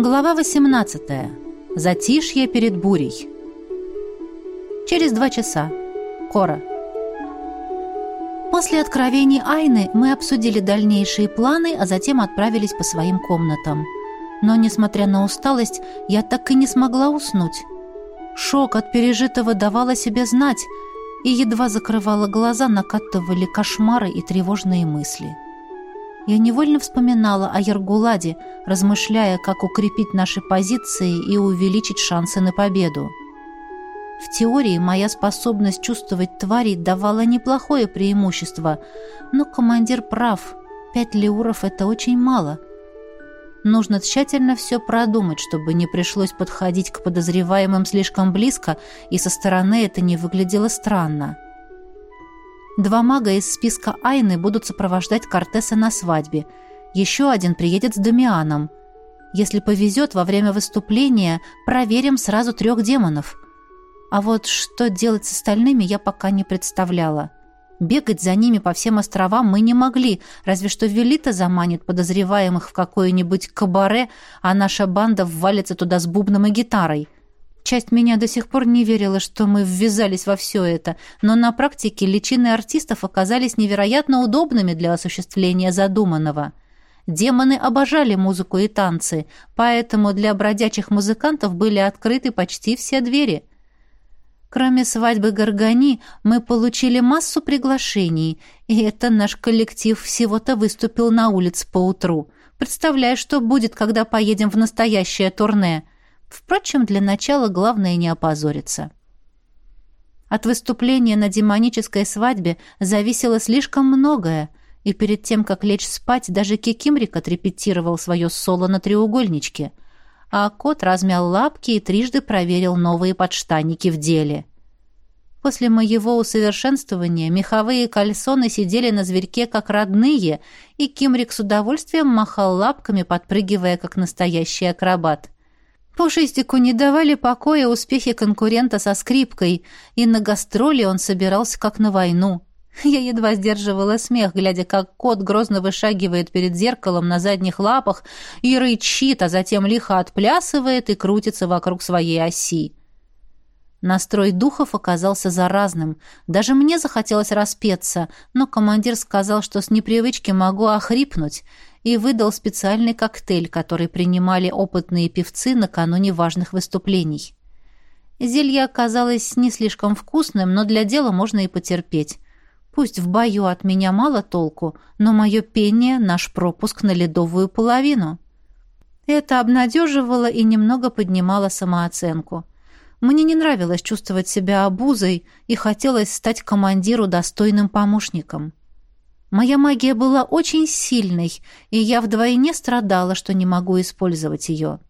Глава 18. Затишье перед бурей. Через два часа. Кора. После откровений Айны мы обсудили дальнейшие планы, а затем отправились по своим комнатам. Но, несмотря на усталость, я так и не смогла уснуть. Шок от пережитого давал о себе знать, и едва закрывала глаза, накатывали кошмары и тревожные мысли. Я невольно вспоминала о Ергуладе, размышляя, как укрепить наши позиции и увеличить шансы на победу. В теории моя способность чувствовать тварей давала неплохое преимущество, но командир прав. Пять леуров — это очень мало. Нужно тщательно все продумать, чтобы не пришлось подходить к подозреваемым слишком близко, и со стороны это не выглядело странно. Два мага из списка Айны будут сопровождать Кортеса на свадьбе. Еще один приедет с Дамианом. Если повезет, во время выступления проверим сразу трех демонов. А вот что делать с остальными, я пока не представляла. Бегать за ними по всем островам мы не могли, разве что Велита заманит подозреваемых в какое-нибудь кабаре, а наша банда ввалится туда с бубном и гитарой. Часть меня до сих пор не верила, что мы ввязались во все это, но на практике личины артистов оказались невероятно удобными для осуществления задуманного. Демоны обожали музыку и танцы, поэтому для бродячих музыкантов были открыты почти все двери – Кроме свадьбы Горгани, мы получили массу приглашений, и это наш коллектив всего-то выступил на улице поутру. Представляю, что будет, когда поедем в настоящее турне. Впрочем, для начала главное не опозориться. От выступления на демонической свадьбе зависело слишком многое, и перед тем, как лечь спать, даже Кикимрик отрепетировал свое соло на треугольничке — а кот размял лапки и трижды проверил новые подштанники в деле. После моего усовершенствования меховые кальсоны сидели на зверьке как родные, и Кимрик с удовольствием махал лапками, подпрыгивая как настоящий акробат. Пушистику не давали покоя успехи конкурента со скрипкой, и на гастроли он собирался как на войну. Я едва сдерживала смех, глядя, как кот грозно вышагивает перед зеркалом на задних лапах и рычит, а затем лихо отплясывает и крутится вокруг своей оси. Настрой духов оказался заразным. Даже мне захотелось распеться, но командир сказал, что с непривычки могу охрипнуть, и выдал специальный коктейль, который принимали опытные певцы накануне важных выступлений. Зелье оказалось не слишком вкусным, но для дела можно и потерпеть. Пусть в бою от меня мало толку, но мое пение — наш пропуск на ледовую половину. Это обнадеживало и немного поднимало самооценку. Мне не нравилось чувствовать себя обузой и хотелось стать командиру достойным помощником. Моя магия была очень сильной, и я вдвойне страдала, что не могу использовать ее.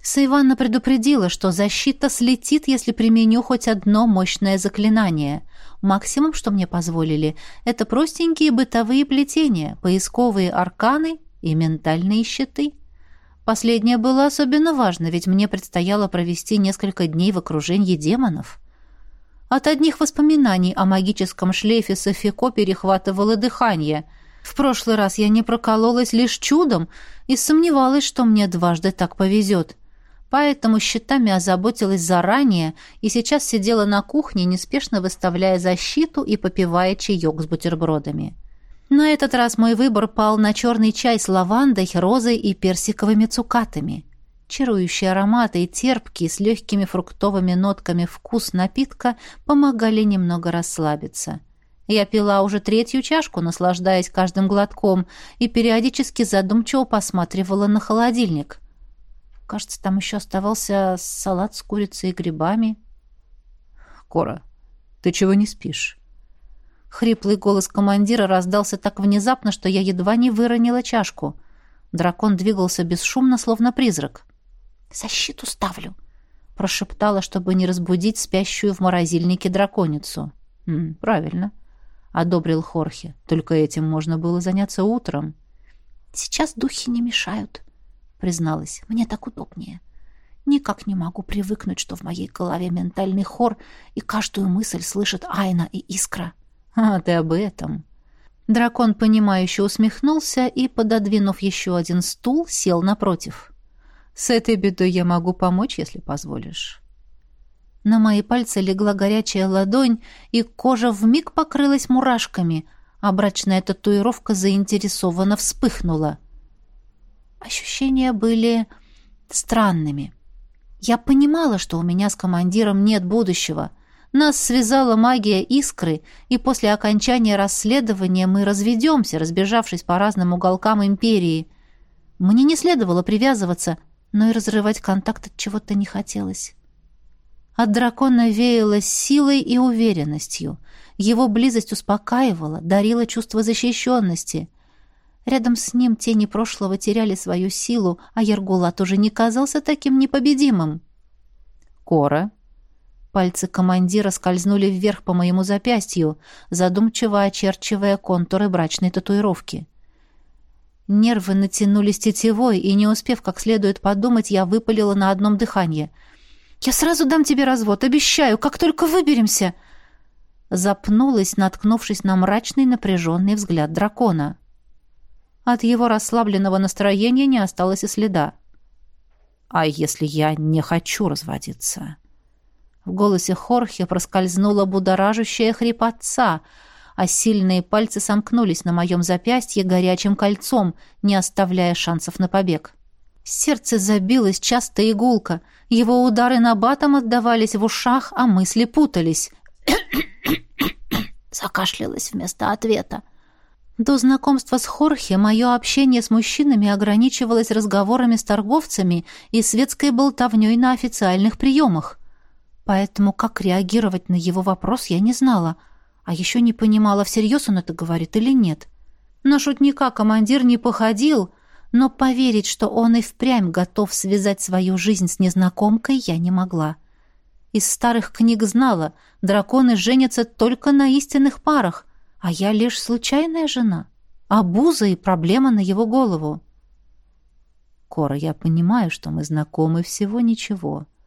Сайванна предупредила, что защита слетит, если применю хоть одно мощное заклинание. Максимум, что мне позволили, это простенькие бытовые плетения, поисковые арканы и ментальные щиты. Последнее было особенно важно, ведь мне предстояло провести несколько дней в окружении демонов. От одних воспоминаний о магическом шлейфе Софико перехватывало дыхание. В прошлый раз я не прокололась лишь чудом и сомневалась, что мне дважды так повезет. Поэтому щитами озаботилась заранее и сейчас сидела на кухне, неспешно выставляя защиту и попивая чаек с бутербродами. На этот раз мой выбор пал на черный чай с лавандой, розой и персиковыми цукатами. Чарующие ароматы и терпкий с легкими фруктовыми нотками вкус напитка помогали немного расслабиться. Я пила уже третью чашку, наслаждаясь каждым глотком, и периодически задумчиво посматривала на холодильник — Кажется, там еще оставался салат с курицей и грибами. «Кора, ты чего не спишь?» Хриплый голос командира раздался так внезапно, что я едва не выронила чашку. Дракон двигался бесшумно, словно призрак. «Защиту ставлю!» — прошептала, чтобы не разбудить спящую в морозильнике драконицу. «М, «Правильно», — одобрил Хорхе. «Только этим можно было заняться утром». «Сейчас духи не мешают», призналась. «Мне так удобнее. Никак не могу привыкнуть, что в моей голове ментальный хор, и каждую мысль слышит Айна и Искра». «А ты об этом?» Дракон, понимающе усмехнулся и, пододвинув еще один стул, сел напротив. С этой бедой я могу помочь, если позволишь». На мои пальцы легла горячая ладонь, и кожа вмиг покрылась мурашками, а брачная татуировка заинтересованно вспыхнула. Ощущения были странными. Я понимала, что у меня с командиром нет будущего. Нас связала магия искры, и после окончания расследования мы разведемся, разбежавшись по разным уголкам империи. Мне не следовало привязываться, но и разрывать контакт от чего-то не хотелось. От дракона веяло силой и уверенностью. Его близость успокаивала, дарила чувство защищенности. Рядом с ним тени прошлого теряли свою силу, а Ергулат уже не казался таким непобедимым. «Кора!» Пальцы командира скользнули вверх по моему запястью, задумчиво очерчивая контуры брачной татуировки. Нервы натянулись тетевой, и, не успев как следует подумать, я выпалила на одном дыхании — я сразу дам тебе развод, обещаю, как только выберемся!» Запнулась, наткнувшись на мрачный напряженный взгляд дракона. От его расслабленного настроения не осталось и следа. «А если я не хочу разводиться?» В голосе Хорхе проскользнула будоражащая хрипотца, а сильные пальцы сомкнулись на моем запястье горячим кольцом, не оставляя шансов на побег. Сердце забилось часто и гулко. Его удары на батом отдавались в ушах, а мысли путались. Закашлялась вместо ответа. До знакомства с Хорхе мое общение с мужчинами ограничивалось разговорами с торговцами и светской болтовней на официальных приемах. Поэтому как реагировать на его вопрос я не знала, а еще не понимала, всерьез он это говорит или нет. На шутника командир не походил — но поверить, что он и впрямь готов связать свою жизнь с незнакомкой, я не могла. Из старых книг знала, драконы женятся только на истинных парах, а я лишь случайная жена. Абуза и проблема на его голову. «Кора, я понимаю, что мы знакомы всего ничего», —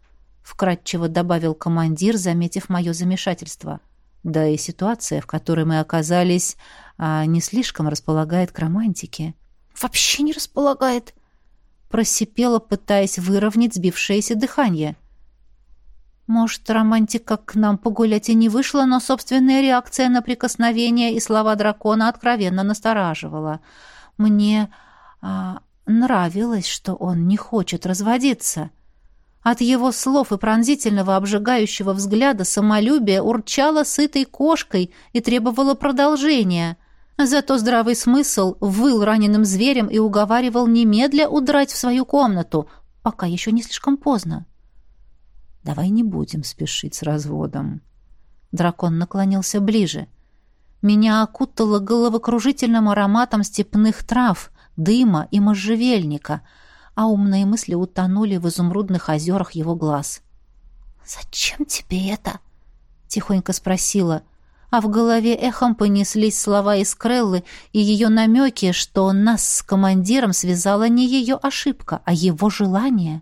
вкратчиво добавил командир, заметив мое замешательство. «Да и ситуация, в которой мы оказались, а, не слишком располагает к романтике» вообще не располагает», — просипела, пытаясь выровнять сбившееся дыхание. Может, романтика к нам погулять и не вышла, но собственная реакция на прикосновение и слова дракона откровенно настораживала. Мне а, нравилось, что он не хочет разводиться. От его слов и пронзительного обжигающего взгляда самолюбие урчало сытой кошкой и требовало продолжения. Зато здравый смысл выл раненым зверем и уговаривал немедля удрать в свою комнату, пока еще не слишком поздно. «Давай не будем спешить с разводом». Дракон наклонился ближе. Меня окутало головокружительным ароматом степных трав, дыма и можжевельника, а умные мысли утонули в изумрудных озерах его глаз. «Зачем тебе это?» — тихонько спросила а в голове эхом понеслись слова из Креллы и ее намеки, что нас с командиром связала не ее ошибка, а его желание.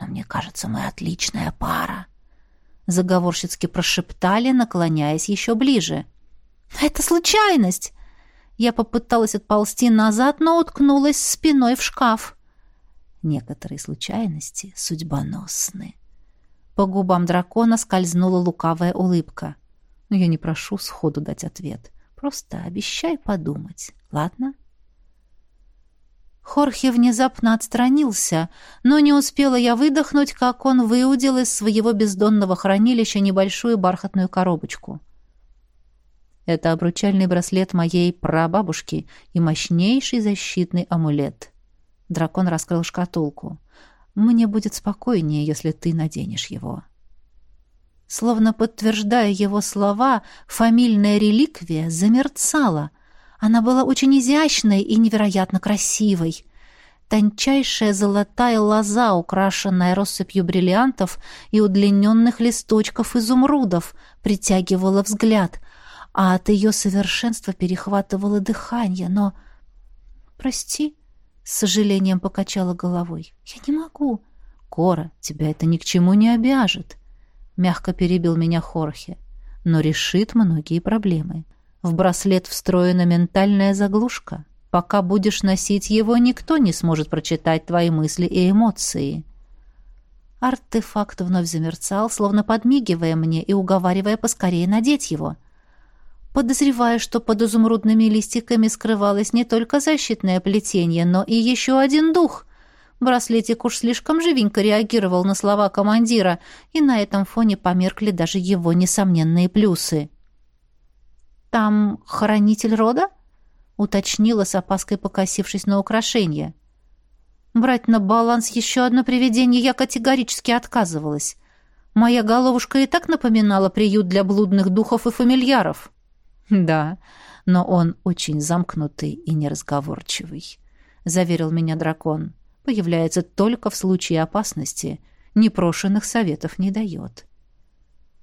«Но мне кажется, мы отличная пара», — заговорщицки прошептали, наклоняясь еще ближе. «Это случайность!» Я попыталась отползти назад, но уткнулась спиной в шкаф. Некоторые случайности судьбоносны. По губам дракона скользнула лукавая улыбка но я не прошу сходу дать ответ. Просто обещай подумать, ладно?» Хорхе внезапно отстранился, но не успела я выдохнуть, как он выудил из своего бездонного хранилища небольшую бархатную коробочку. Это обручальный браслет моей прабабушки и мощнейший защитный амулет. Дракон раскрыл шкатулку. Мне будет спокойнее, если ты наденешь его. Словно подтверждая его слова, фамильная реликвия замерцала. Она была очень изящной и невероятно красивой. Тончайшая золотая лоза, украшенная россыпью бриллиантов и удлиненных листочков изумрудов, притягивала взгляд, а от ее совершенства перехватывало дыхание, но... «Прости», — с сожалением покачала головой, — «я не могу». «Кора, тебя это ни к чему не обяжет» мягко перебил меня Хорхе, но решит многие проблемы. В браслет встроена ментальная заглушка. Пока будешь носить его, никто не сможет прочитать твои мысли и эмоции. Артефакт вновь замерцал, словно подмигивая мне и уговаривая поскорее надеть его. Подозревая, что под изумрудными листиками скрывалось не только защитное плетение, но и еще один дух. Браслетик уж слишком живенько реагировал на слова командира, и на этом фоне померкли даже его несомненные плюсы. «Там хранитель рода?» — уточнила с опаской, покосившись на украшение. Брать на баланс еще одно привидение я категорически отказывалась. Моя головушка и так напоминала приют для блудных духов и фамильяров. Да, но он очень замкнутый и неразговорчивый, заверил меня дракон. Появляется только в случае опасности, непрошенных советов не дает.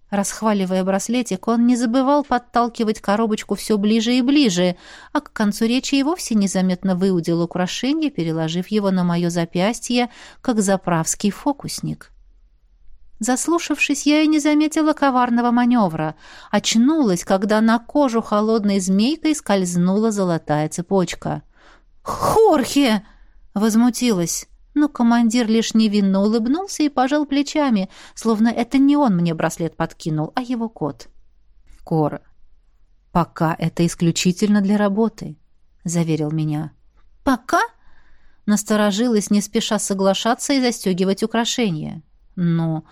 Расхваливая браслетик, он не забывал подталкивать коробочку все ближе и ближе, а к концу речи и вовсе незаметно выудил украшение, переложив его на мое запястье, как заправский фокусник. Заслушавшись, я и не заметила коварного маневра. Очнулась, когда на кожу холодной змейкой скользнула золотая цепочка. «Хорхе!» — возмутилась но командир лишь невинно улыбнулся и пожал плечами, словно это не он мне браслет подкинул, а его кот. «Кора, пока это исключительно для работы», — заверил меня. «Пока?» — насторожилась, не спеша соглашаться и застегивать украшения. «Но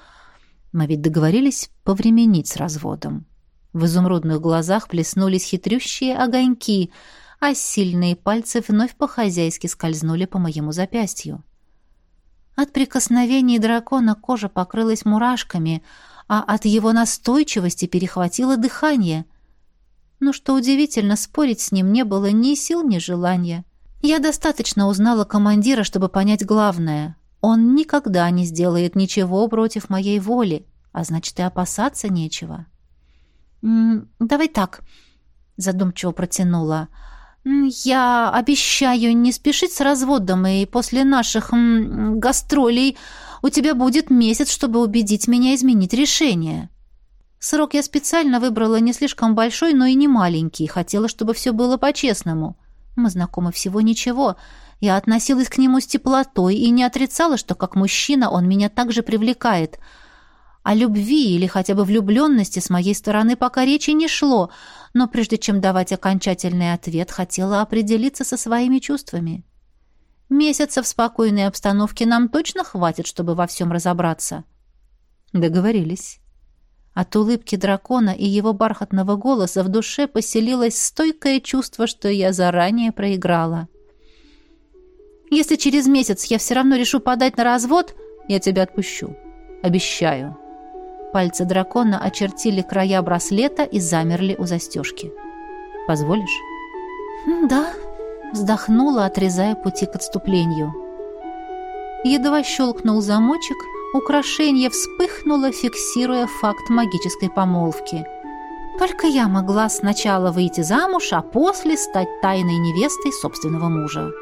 мы ведь договорились повременить с разводом». В изумрудных глазах плеснулись хитрющие огоньки, а сильные пальцы вновь по-хозяйски скользнули по моему запястью. От прикосновений дракона кожа покрылась мурашками, а от его настойчивости перехватило дыхание. Но что удивительно, спорить с ним не было ни сил, ни желания. Я достаточно узнала командира, чтобы понять главное. Он никогда не сделает ничего против моей воли, а значит, и опасаться нечего. «Давай так», — задумчиво протянула, — «Я обещаю не спешить с разводом, и после наших м, гастролей у тебя будет месяц, чтобы убедить меня изменить решение». Срок я специально выбрала не слишком большой, но и не маленький. Хотела, чтобы все было по-честному. Мы знакомы всего ничего. Я относилась к нему с теплотой и не отрицала, что как мужчина он меня также привлекает — о любви или хотя бы влюбленности с моей стороны пока речи не шло, но прежде чем давать окончательный ответ, хотела определиться со своими чувствами. Месяца в спокойной обстановке нам точно хватит, чтобы во всем разобраться. Договорились. От улыбки дракона и его бархатного голоса в душе поселилось стойкое чувство, что я заранее проиграла. «Если через месяц я все равно решу подать на развод, я тебя отпущу. Обещаю». Пальцы дракона очертили края браслета и замерли у застежки. «Позволишь?» «Да», — вздохнула, отрезая пути к отступлению. Едва щелкнул замочек, украшение вспыхнуло, фиксируя факт магической помолвки. Только я могла сначала выйти замуж, а после стать тайной невестой собственного мужа.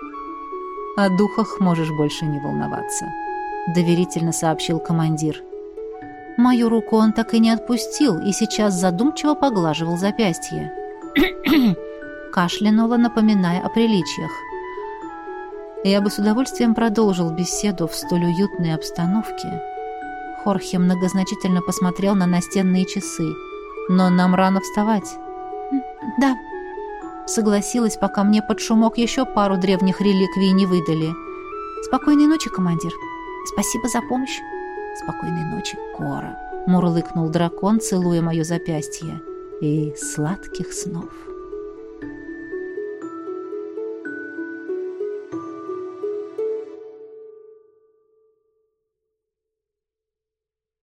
«О духах можешь больше не волноваться», — доверительно сообщил командир. Мою руку он так и не отпустил и сейчас задумчиво поглаживал запястье. Кашлянула, напоминая о приличиях. Я бы с удовольствием продолжил беседу в столь уютной обстановке. Хорхе многозначительно посмотрел на настенные часы. «Но нам рано вставать». «Да», — согласилась, пока мне под шумок еще пару древних реликвий не выдали. «Спокойной ночи, командир. Спасибо за помощь». «Спокойной ночи, Кора», — мурлыкнул дракон, целуя мое запястье. «И сладких снов».